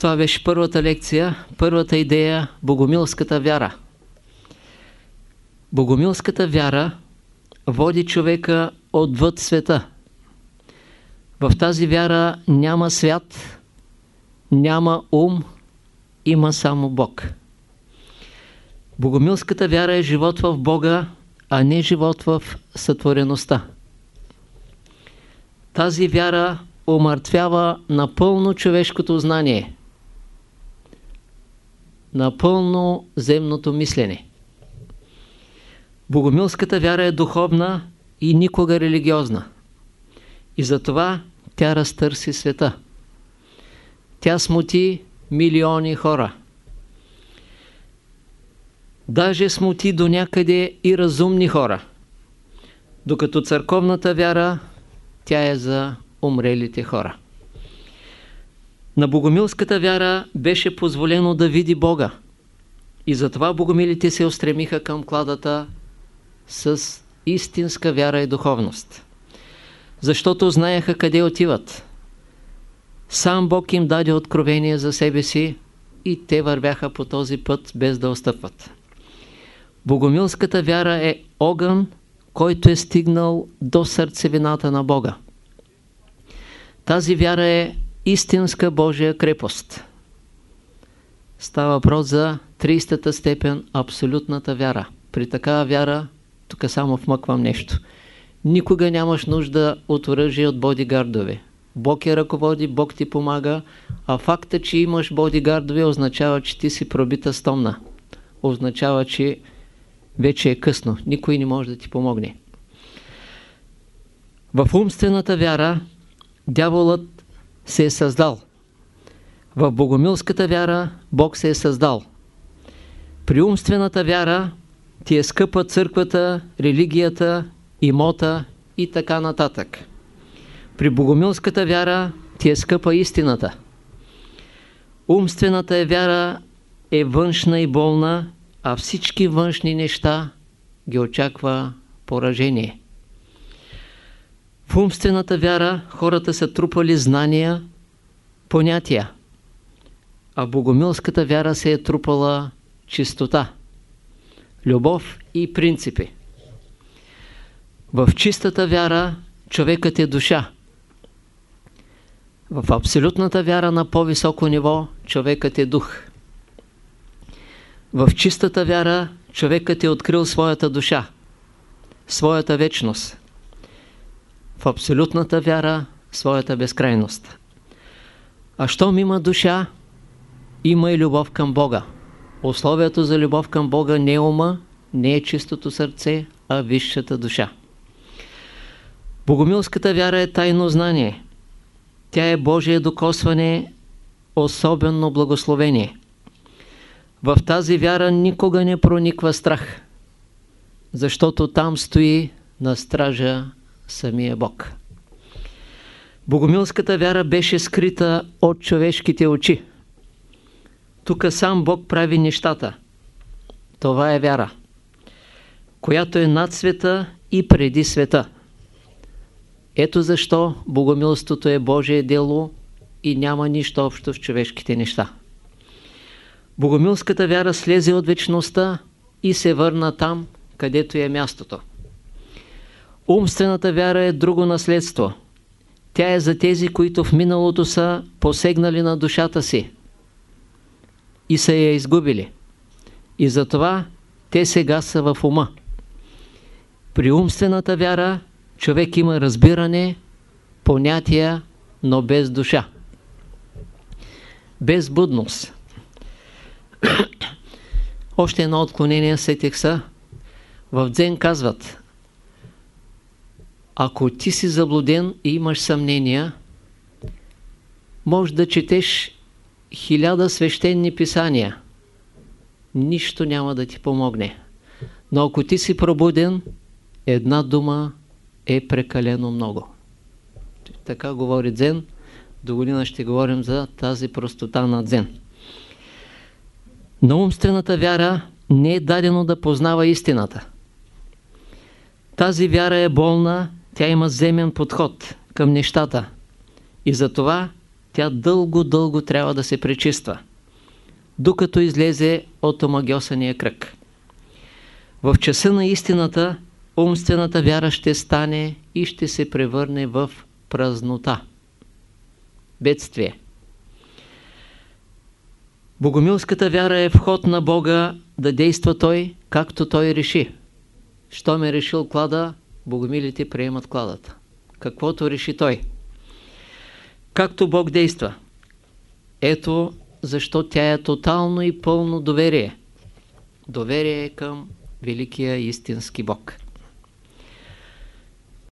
Това беше първата лекция, първата идея – богомилската вяра. Богомилската вяра води човека отвъд света. В тази вяра няма свят, няма ум, има само Бог. Богомилската вяра е живот в Бога, а не живот в сътвореността. Тази вяра омъртвява напълно човешкото знание, напълно земното мислене. Богомилската вяра е духовна и никога религиозна. И затова тя разтърси света. Тя смути милиони хора. Даже смути до някъде и разумни хора. Докато църковната вяра, тя е за умрелите хора. На богомилската вяра беше позволено да види Бога. И затова богомилите се устремиха към кладата с истинска вяра и духовност. Защото знаеха къде отиват. Сам Бог им даде откровение за себе си и те вървяха по този път без да отстъпват. Богомилската вяра е огън, който е стигнал до сърцевината на Бога. Тази вяра е истинска Божия крепост. Става въпрос за 30-та степен абсолютната вяра. При такава вяра, тук само вмъквам нещо, никога нямаш нужда от оръжие от бодигардове. Бог я ръководи, Бог ти помага, а факта, че имаш бодигардове, означава, че ти си пробита стомна. Означава, че вече е късно. Никой не може да ти помогне. В умствената вяра дяволът се е създал. В богомилската вяра Бог се е създал. При умствената вяра ти е скъпа църквата, религията, имота и така нататък. При богомилската вяра ти е скъпа истината. Умствената е вяра е външна и болна, а всички външни неща ги очаква поражение. В умствената вяра хората са трупали знания, понятия, а в богомилската вяра се е трупала чистота, любов и принципи. В чистата вяра човекът е душа. В абсолютната вяра на по-високо ниво човекът е дух. В чистата вяра човекът е открил своята душа, своята вечност. В абсолютната вяра своята безкрайност. А щом има душа, има и любов към Бога. Условието за любов към Бога не е ума, не е чистото сърце, а висшата душа. Богомилската вяра е тайно знание. Тя е Божие докосване, особено благословение. В тази вяра никога не прониква страх, защото там стои на стража самия Бог. Богомилската вяра беше скрита от човешките очи. Тук сам Бог прави нещата. Това е вяра, която е над света и преди света. Ето защо богомилството е Божие дело и няма нищо общо в човешките неща. Богомилската вяра слезе от вечността и се върна там, където е мястото. Умствената вяра е друго наследство. Тя е за тези, които в миналото са посегнали на душата си и са я изгубили. И затова те сега са в ума. При умствената вяра човек има разбиране, понятия, но без душа. Без будност. Още едно отклонение сетих са. В Дзен казват ако ти си заблуден и имаш съмнения, може да четеш хиляда свещени писания. Нищо няма да ти помогне. Но ако ти си пробуден, една дума е прекалено много. Така говори Дзен. До година ще говорим за тази простота на Дзен. На умствената вяра не е дадено да познава истината. Тази вяра е болна, тя има земен подход към нещата. И затова тя дълго-дълго трябва да се пречиства, докато излезе от омагиосания кръг. В часа на истината умствената вяра ще стане и ще се превърне в празнота. Бедствие. Богомилската вяра е вход на Бога да действа Той, както Той реши. Що ме решил клада, богомилите приемат кладата. Каквото реши Той. Както Бог действа. Ето защо тя е тотално и пълно доверие. Доверие към великия истински Бог.